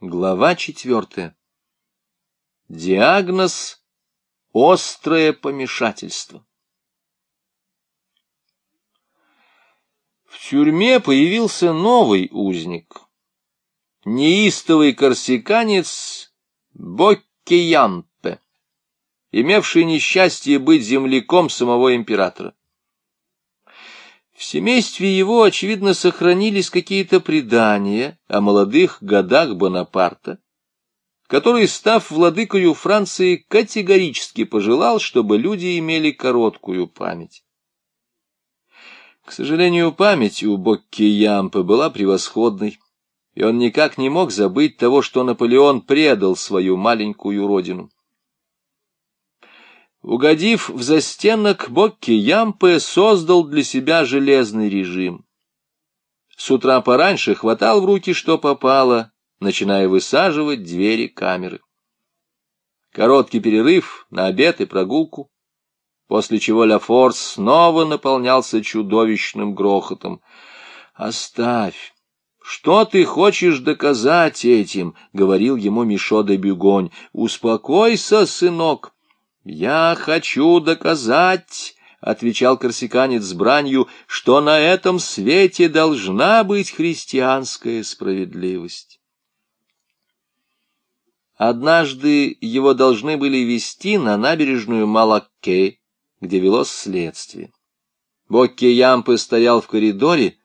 Глава четвертая. Диагноз — острое помешательство. В тюрьме появился новый узник. Неистовый корсиканец Боккиянпе, имевший несчастье быть земляком самого императора. В семействе его, очевидно, сохранились какие-то предания о молодых годах Бонапарта, который, став владыкою Франции, категорически пожелал, чтобы люди имели короткую память. К сожалению, память у Бокки Ямпы была превосходной, и он никак не мог забыть того, что Наполеон предал свою маленькую родину. Угодив в застенок, Бокки Ямпе создал для себя железный режим. С утра пораньше хватал в руки, что попало, начиная высаживать двери камеры. Короткий перерыв на обед и прогулку, после чего Ля Форс снова наполнялся чудовищным грохотом. «Оставь! Что ты хочешь доказать этим?» — говорил ему Мишо де Бюгонь. «Успокойся, сынок!» «Я хочу доказать», — отвечал корсиканец с бранью, — «что на этом свете должна быть христианская справедливость». Однажды его должны были вести на набережную Малакке, где велось следствие. Бокке Ямпы стоял в коридоре,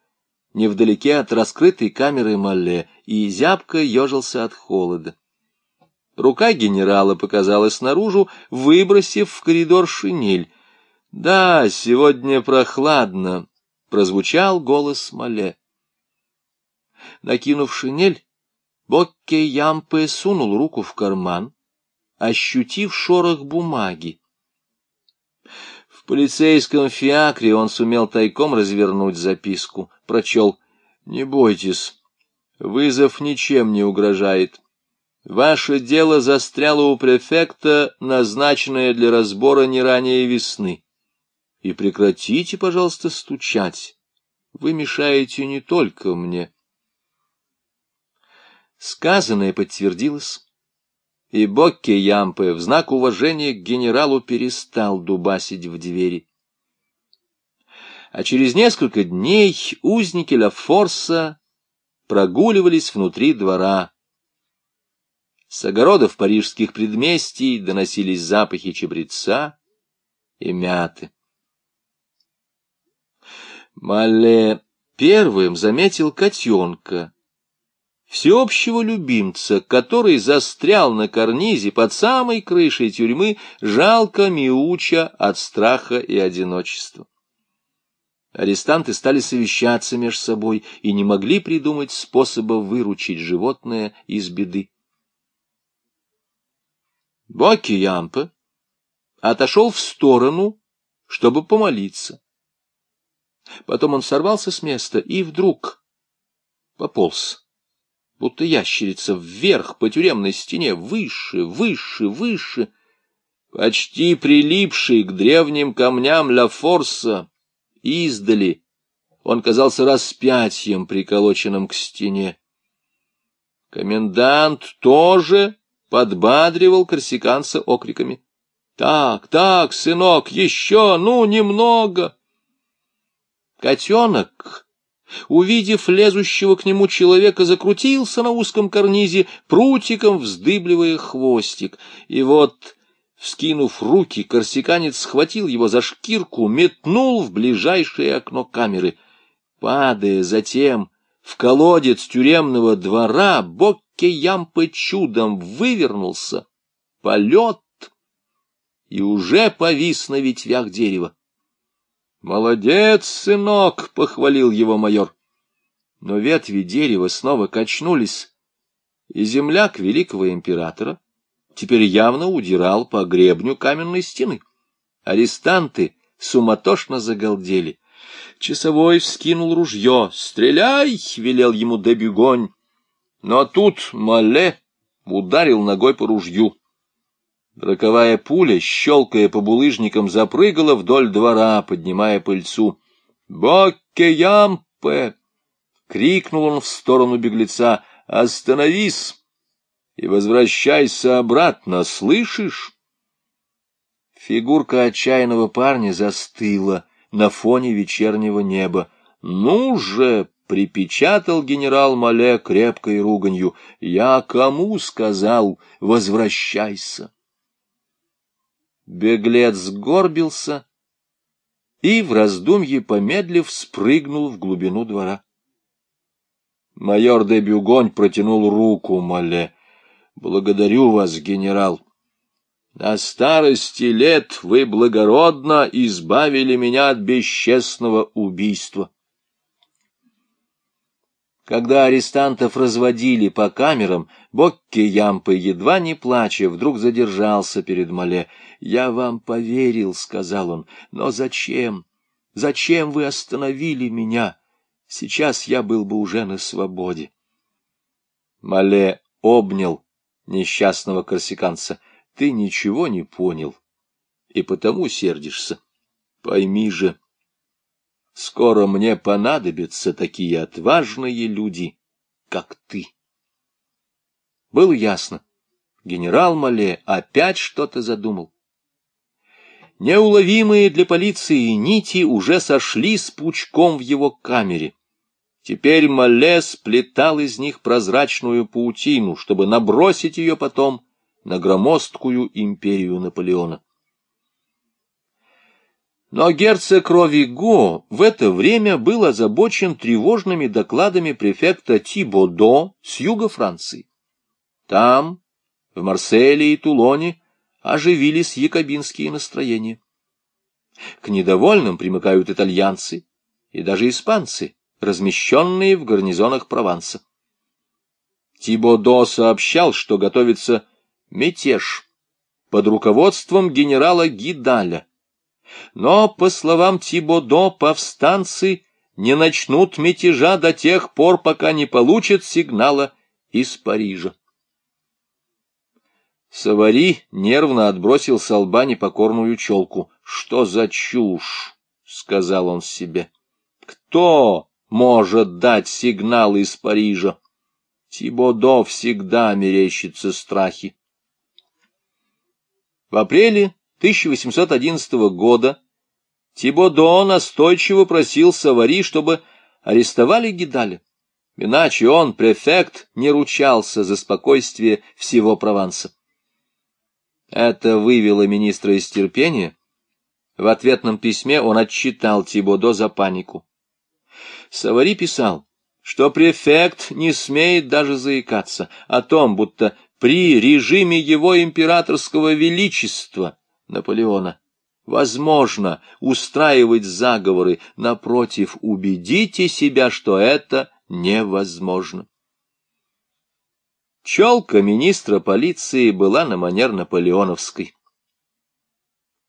невдалеке от раскрытой камеры Малле, и зябко ежился от холода. Рука генерала показалась наружу, выбросив в коридор шинель. «Да, сегодня прохладно», — прозвучал голос Мале. Накинув шинель, Бокке Ямпе сунул руку в карман, ощутив шорох бумаги. В полицейском фиакре он сумел тайком развернуть записку, прочел «Не бойтесь, вызов ничем не угрожает». Ваше дело застряло у префекта, назначенное для разбора не ранее весны. И прекратите, пожалуйста, стучать. Вы мешаете не только мне. Сказанное подтвердилось, и Бокке Ямпе в знак уважения к генералу перестал дубасить в двери. А через несколько дней узники Ла Форса прогуливались внутри двора, с огородов парижских предместий доносились запахи чабреца и мяты. Мале первым заметил котенка, всеобщего любимца, который застрял на карнизе под самой крышей тюрьмы, жалко мяуча от страха и одиночества. Арестанты стали совещаться между собой и не могли придумать способа выручить животное из беды. Боки Ямпе отошел в сторону, чтобы помолиться. Потом он сорвался с места и вдруг пополз, будто ящерица, вверх по тюремной стене, выше, выше, выше, почти прилипший к древним камням Ля Форса, издали. Он казался распятием, приколоченным к стене. Комендант тоже подбадривал корсиканца окриками. «Так, так, сынок, еще, ну, немного!» Котенок, увидев лезущего к нему человека, закрутился на узком карнизе, прутиком вздыбливая хвостик. И вот, вскинув руки, корсиканец схватил его за шкирку, метнул в ближайшее окно камеры. Падая затем в колодец тюремного двора, бок Кеямпы чудом вывернулся, полет, и уже повис на ветвях дерева. «Молодец, сынок!» — похвалил его майор. Но ветви дерева снова качнулись, и земляк великого императора теперь явно удирал по гребню каменной стены. Арестанты суматошно загалдели. Часовой вскинул ружье. «Стреляй!» — велел ему Дебюгонь. Но тут Мале ударил ногой по ружью. Роковая пуля, щелкая по булыжникам, запрыгала вдоль двора, поднимая пыльцу. «Бокке-ямпе!» — крикнул он в сторону беглеца. «Остановись! и возвращайся обратно, слышишь? Фигурка отчаянного парня застыла на фоне вечернего неба. «Ну же!» — припечатал генерал Мале крепкой руганью. «Я кому сказал, возвращайся?» Беглец сгорбился и, в раздумье помедлив, спрыгнул в глубину двора. Майор де Бюгонь протянул руку Мале. «Благодарю вас, генерал. На старости лет вы благородно избавили меня от бесчестного убийства». Когда арестантов разводили по камерам, Бокки Ямпы, едва не плача, вдруг задержался перед Мале. «Я вам поверил», — сказал он, — «но зачем? Зачем вы остановили меня? Сейчас я был бы уже на свободе». Мале обнял несчастного корсиканца. «Ты ничего не понял, и потому сердишься. Пойми же, Скоро мне понадобятся такие отважные люди, как ты. Было ясно. Генерал Мале опять что-то задумал. Неуловимые для полиции нити уже сошли с пучком в его камере. Теперь Мале сплетал из них прозрачную паутину, чтобы набросить ее потом на громоздкую империю Наполеона. Но герцог Ровиго в это время был озабочен тревожными докладами префекта Тибодо с юга Франции. Там, в Марселе и Тулоне, оживились якобинские настроения. К недовольным примыкают итальянцы и даже испанцы, размещенные в гарнизонах Прованса. Тибодо сообщал, что готовится мятеж под руководством генерала Гидаля, но, по словам Тибодо, повстанцы не начнут мятежа до тех пор, пока не получат сигнала из Парижа. Савари нервно отбросил с лба непокорную челку. «Что за чушь?» — сказал он себе. «Кто может дать сигнал из Парижа?» Тибодо всегда мерещится страхи. В апреле 1811 года Тибодо настойчиво просил Савари, чтобы арестовали Гидаля. Иначе он, префект, не ручался за спокойствие всего Прованса. Это вывело министра из терпения. В ответном письме он отчитал Тибодо за панику. Савари писал, что префект не смеет даже заикаться о том, будто при режиме его императорского величества Наполеона. Возможно устраивать заговоры, напротив, убедите себя, что это невозможно. Челка министра полиции была на манер наполеоновской.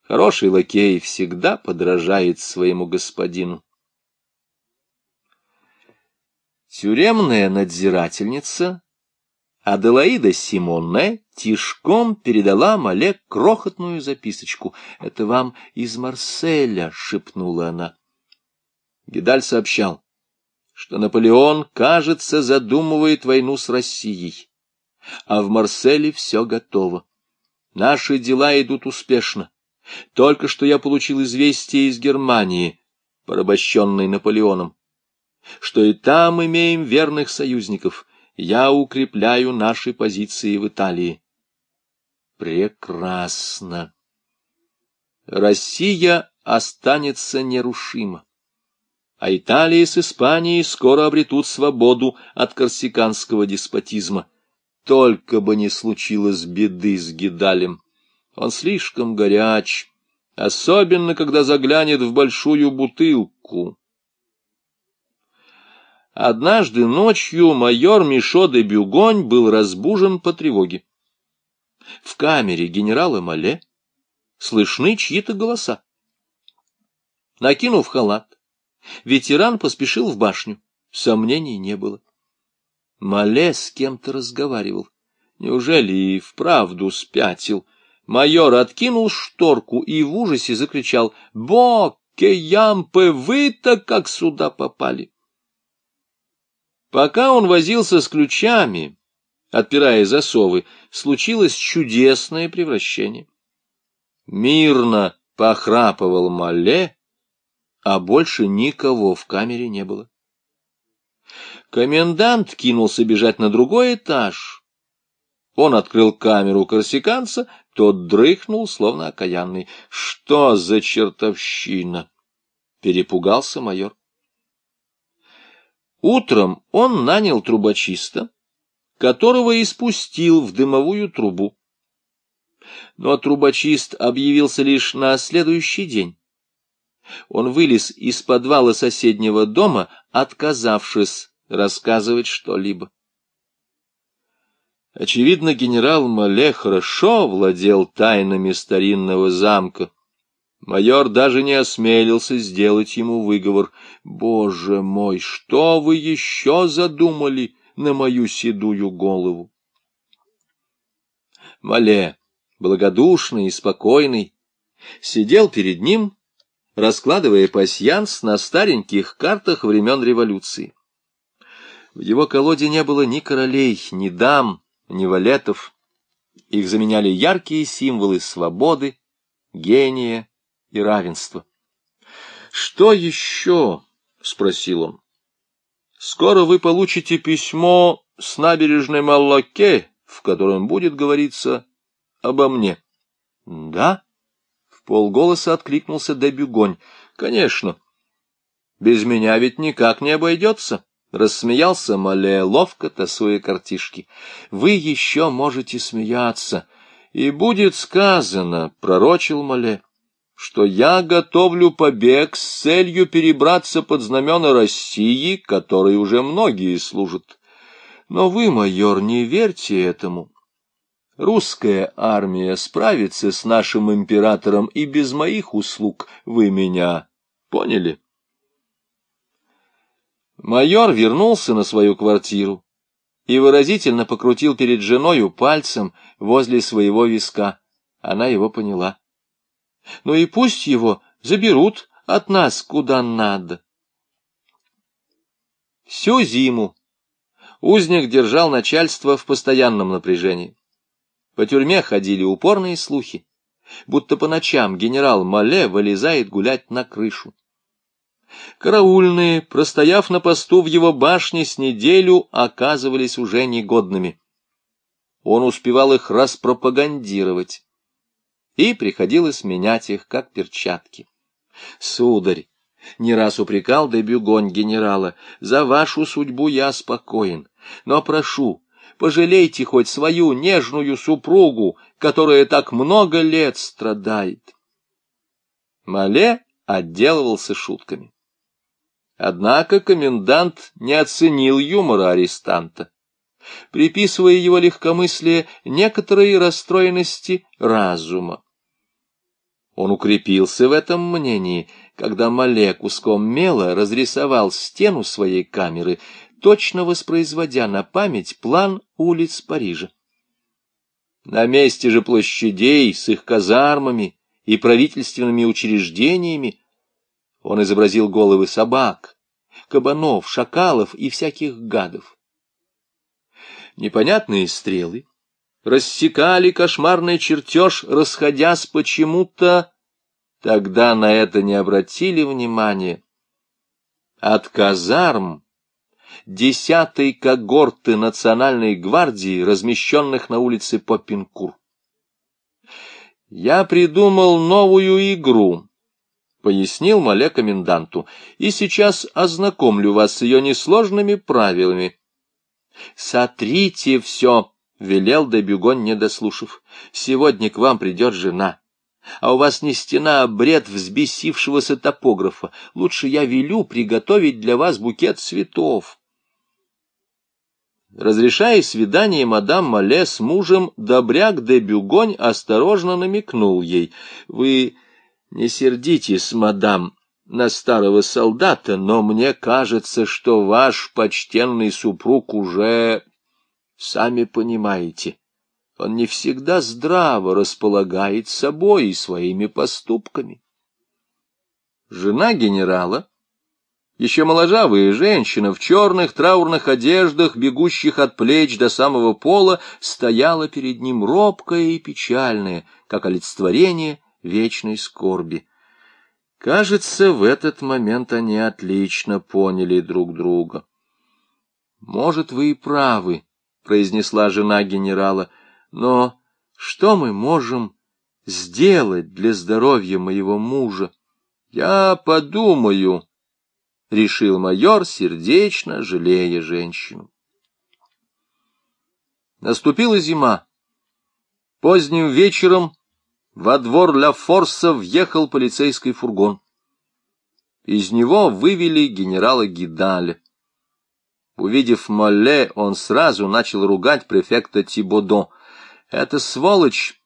Хороший лакей всегда подражает своему господину. Тюремная надзирательница Аделаида Симоне тишком передала Мале крохотную записочку. «Это вам из Марселя», — шепнула она. Гидаль сообщал, что Наполеон, кажется, задумывает войну с Россией, а в Марселе все готово. Наши дела идут успешно. Только что я получил известие из Германии, порабощенной Наполеоном, что и там имеем верных союзников — я укрепляю наши позиции в Италии. Прекрасно. Россия останется нерушима, а Италия с Испанией скоро обретут свободу от корсиканского деспотизма. Только бы не случилось беды с Гидалем. Он слишком горяч, особенно когда заглянет в большую бутылку. Однажды ночью майор Мишо де Бюгонь был разбужен по тревоге. В камере генерала Мале слышны чьи-то голоса. Накинув халат, ветеран поспешил в башню. Сомнений не было. Мале с кем-то разговаривал. Неужели и вправду спятил? Майор откинул шторку и в ужасе закричал «Бокке, ямпы, вы-то как сюда попали!» Пока он возился с ключами, отпирая засовы, случилось чудесное превращение. Мирно похрапывал Мале, а больше никого в камере не было. Комендант кинулся бежать на другой этаж. Он открыл камеру корсиканца, тот дрыхнул, словно окаянный. Что за чертовщина? Перепугался майор. Утром он нанял трубочиста, которого и спустил в дымовую трубу. Но трубочист объявился лишь на следующий день. Он вылез из подвала соседнего дома, отказавшись рассказывать что-либо. Очевидно, генерал Мале хорошо владел тайнами старинного замка. Майор даже не осмелился сделать ему выговор. «Боже мой, что вы еще задумали на мою седую голову?» Мале, благодушный и спокойный, сидел перед ним, раскладывая пасьянс на стареньких картах времен революции. В его колоде не было ни королей, ни дам, ни валетов. Их заменяли яркие символы свободы, гения и равенства. «Что еще?» — спросил он. «Скоро вы получите письмо с набережной Маллаке, в котором будет говориться обо мне». «Да?» — в полголоса откликнулся Дебюгонь. «Конечно. Без меня ведь никак не обойдется». Рассмеялся Мале, ловко тасуя картишки. «Вы еще можете смеяться, и будет сказано, — пророчил Мале, — что я готовлю побег с целью перебраться под знамена России, которой уже многие служат. Но вы, майор, не верьте этому. Русская армия справится с нашим императором и без моих услуг. Вы меня поняли?» Майор вернулся на свою квартиру и выразительно покрутил перед женою пальцем возле своего виска. Она его поняла. Ну и пусть его заберут от нас куда надо. Всю зиму узник держал начальство в постоянном напряжении. По тюрьме ходили упорные слухи, будто по ночам генерал Мале вылезает гулять на крышу. Караульные, простояв на посту в его башне с неделю, оказывались уже негодными. Он успевал их распропагандировать, и приходилось менять их, как перчатки. Сударь, не раз упрекал Дебюгонь генерала, за вашу судьбу я спокоен, но прошу, пожалейте хоть свою нежную супругу, которая так много лет страдает. Мале отделывался шутками. Однако комендант не оценил юмора арестанта, приписывая его легкомыслие некоторой расстроенности разума. Он укрепился в этом мнении, когда Мале куском мела разрисовал стену своей камеры, точно воспроизводя на память план улиц Парижа. На месте же площадей с их казармами и правительственными учреждениями он изобразил головы собак, кабанов, шакалов и всяких гадов. Непонятные стрелы рассекали кошмарный чертеж, расходясь почему-то, тогда на это не обратили внимания. От казарм десятой когорты национальной гвардии, размещенных на улице Поппинкур. Я придумал новую игру, пояснил Мале коменданту, и сейчас ознакомлю вас с ее несложными правилами. «Сотрите все!» — велел Дебюгон, не дослушав. «Сегодня к вам придет жена, а у вас не стена, а бред взбесившегося топографа. Лучше я велю приготовить для вас букет цветов». Разрешая свидание мадам Мале с мужем, добряк де Бюгонь осторожно намекнул ей. «Вы не сердитесь, мадам, на старого солдата, но мне кажется, что ваш почтенный супруг уже... Сами понимаете, он не всегда здраво располагает собой и своими поступками. Жена генерала Еще моложавая женщина в черных траурных одеждах, бегущих от плеч до самого пола, стояла перед ним робкая и печальная, как олицетворение вечной скорби. Кажется, в этот момент они отлично поняли друг друга. «Может, вы и правы», — произнесла жена генерала, — «но что мы можем сделать для здоровья моего мужа?» «Я подумаю», — решил майор, сердечно жалея женщину. Наступила зима. Поздним вечером во двор Ля Форса въехал полицейский фургон. Из него вывели генерала Гидаля. Увидев Молле, он сразу начал ругать префекта Тибодо. «Эта сволочь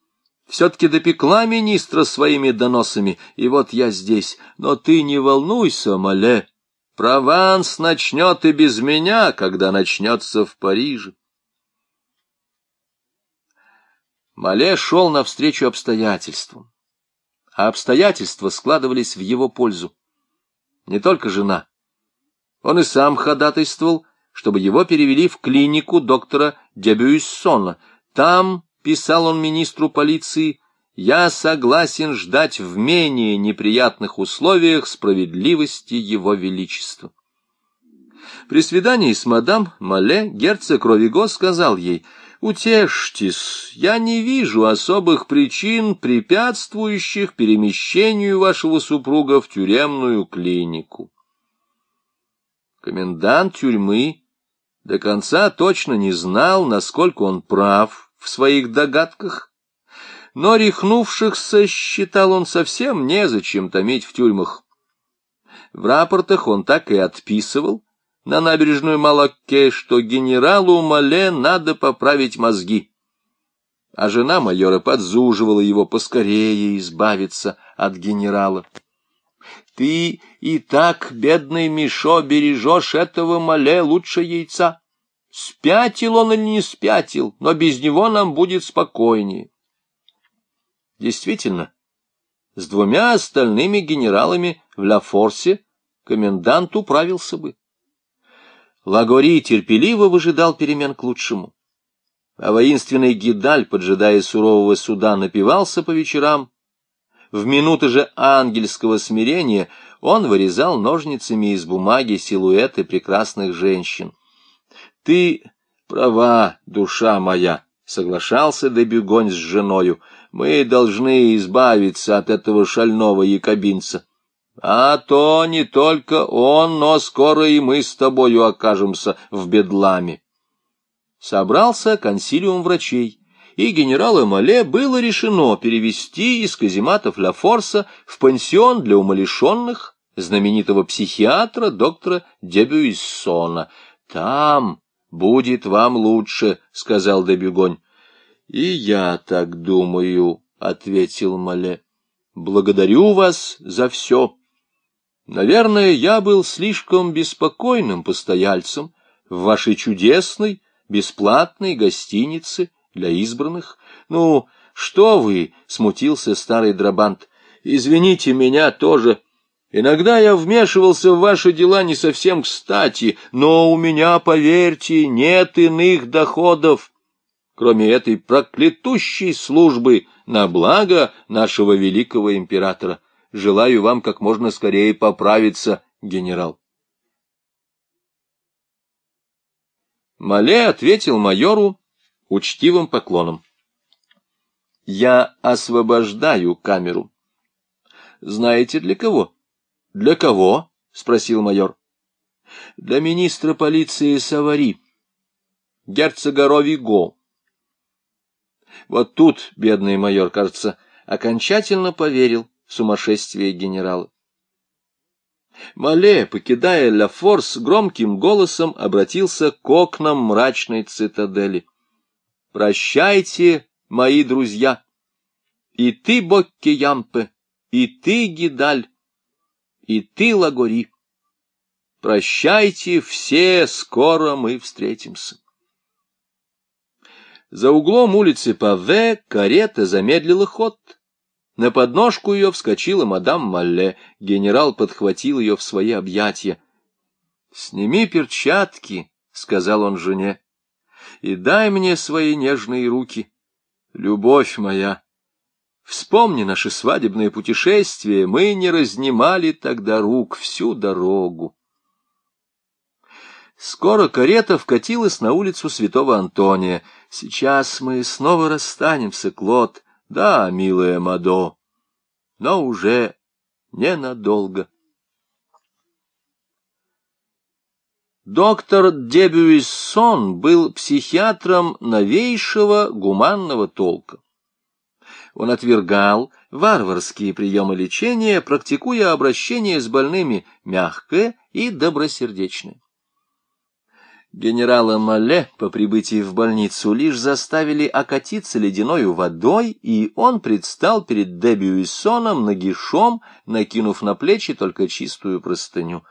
все-таки допекла министра своими доносами, и вот я здесь. Но ты не волнуйся, Молле, Прованс начнет и без меня, когда начнется в Париже. Мале шел навстречу обстоятельствам, а обстоятельства складывались в его пользу. Не только жена. Он и сам ходатайствовал, чтобы его перевели в клинику доктора Дебюйссона. Там, писал он министру полиции, я согласен ждать в менее неприятных условиях справедливости его величества. При свидании с мадам Мале герцог Ровиго сказал ей, «Утешьтесь, я не вижу особых причин, препятствующих перемещению вашего супруга в тюремную клинику». Комендант тюрьмы до конца точно не знал, насколько он прав в своих догадках, но рехнувшихся, считал он, совсем незачем томить в тюрьмах. В рапортах он так и отписывал на набережную Малакке, что генералу Мале надо поправить мозги. А жена майора подзуживала его поскорее избавиться от генерала. Ты и так, бедный Мишо, бережешь этого Мале лучше яйца. Спятил он или не спятил, но без него нам будет спокойнее. Действительно, с двумя остальными генералами в Ла-Форсе комендант управился бы. Лагори терпеливо выжидал перемен к лучшему. А воинственный Гидаль, поджидая сурового суда, напивался по вечерам. В минуты же ангельского смирения он вырезал ножницами из бумаги силуэты прекрасных женщин. — Ты права, душа моя, — соглашался Дебюгонь с женою, — мы должны избавиться от этого шального якобинца. А то не только он, но скоро и мы с тобою окажемся в бедламе. Собрался консилиум врачей, и генерала Мале было решено перевести из казематов Ла Форса в пансион для умалишенных знаменитого психиатра доктора Дебюйссона. «Там будет вам лучше», — сказал Дебюгонь. — И я так думаю, — ответил Мале. — Благодарю вас за все. Наверное, я был слишком беспокойным постояльцем в вашей чудесной, бесплатной гостинице для избранных. Ну, что вы, — смутился старый Драбант, — извините меня тоже. Иногда я вмешивался в ваши дела не совсем кстати, но у меня, поверьте, нет иных доходов кроме этой проклятущей службы на благо нашего великого императора. Желаю вам как можно скорее поправиться, генерал. Мале ответил майору учтивым поклоном. «Я освобождаю камеру». «Знаете, для кого?» «Для кого?» — спросил майор. «Для министра полиции Савари, герцога Ровиго, вот тут бедный майор, кажется, окончательно поверил сумасшествие генерала. Мале, покидая Ля Форс, громким голосом обратился к окнам мрачной цитадели. «Прощайте, мои друзья! И ты, Бокки Ямпе, и ты, Гидаль, и ты, Лагори! Прощайте все, скоро мы встретимся!» За углом улицы Паве карета замедлила ход. На подножку ее вскочила мадам Малле. Генерал подхватил ее в свои объятия. «Сними перчатки», — сказал он жене, — «и дай мне свои нежные руки. Любовь моя, вспомни наше свадебное путешествие, мы не разнимали тогда рук всю дорогу». Скоро карета вкатилась на улицу Святого Антония. Сейчас мы снова расстанемся, Клод. Да, милая Мадо, но уже ненадолго. Доктор Дебюйсон был психиатром новейшего гуманного толка. Он отвергал варварские приемы лечения, практикуя обращение с больными мягкое и добросердечное. Генерала Мале по прибытии в больницу лишь заставили окатиться ледяной водой, и он предстал перед Дебюйсоном нагишом, накинув на плечи только чистую простыню.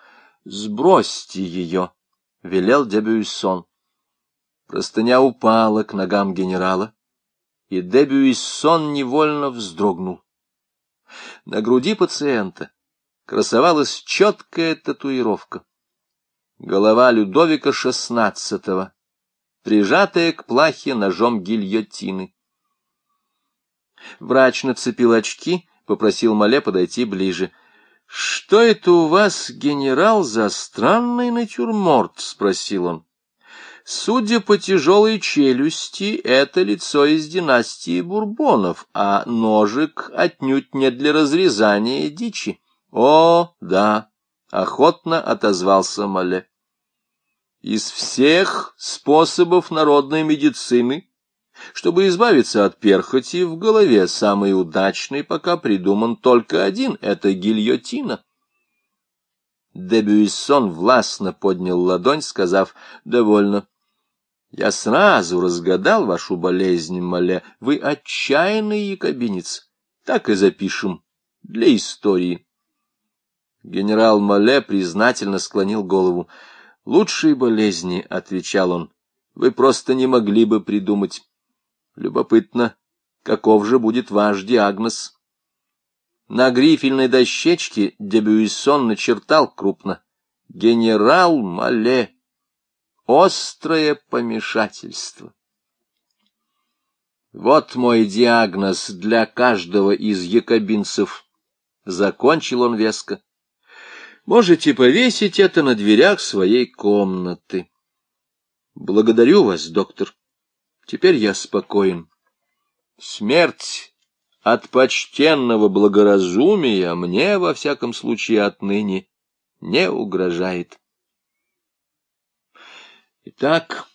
«Сбросьте ее», — велел Дебюйсон. Простыня упала к ногам генерала, и Дебюйсон невольно вздрогнул. На груди пациента красовалась четкая татуировка голова Людовика XVI, прижатая к плахе ножом гильотины. Врач нацепил очки, попросил Мале подойти ближе. — Что это у вас, генерал, за странный натюрморт? — спросил он. — Судя по тяжелой челюсти, это лицо из династии Бурбонов, а ножик отнюдь не для разрезания дичи. — О, да, — охотно отозвался Мале. Из всех способов народной медицины, чтобы избавиться от перхоти в голове, самый удачный пока придуман только один — это гильотина. Дебюйсон властно поднял ладонь, сказав «довольно». Я сразу разгадал вашу болезнь, Мале. Вы отчаянный якобинец. Так и запишем. Для истории. Генерал Мале признательно склонил голову. «Лучшие болезни», — отвечал он, — «вы просто не могли бы придумать. Любопытно, каков же будет ваш диагноз?» На грифельной дощечке Дебюйсон начертал крупно «Генерал Мале. Острое помешательство». Вот мой диагноз для каждого из якобинцев. Закончил он веско. Можете повесить это на дверях своей комнаты. Благодарю вас, доктор. Теперь я спокоен. Смерть от почтенного благоразумия мне, во всяком случае, отныне не угрожает. Итак,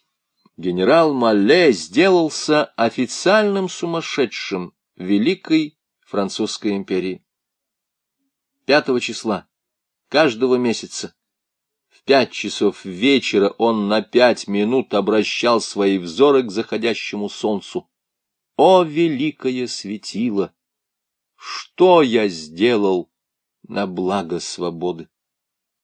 генерал Малле сделался официальным сумасшедшим Великой Французской империи. Пятого числа каждого месяца. В пять часов вечера он на пять минут обращал свои взоры к заходящему солнцу. О, великое светило! Что я сделал на благо свободы?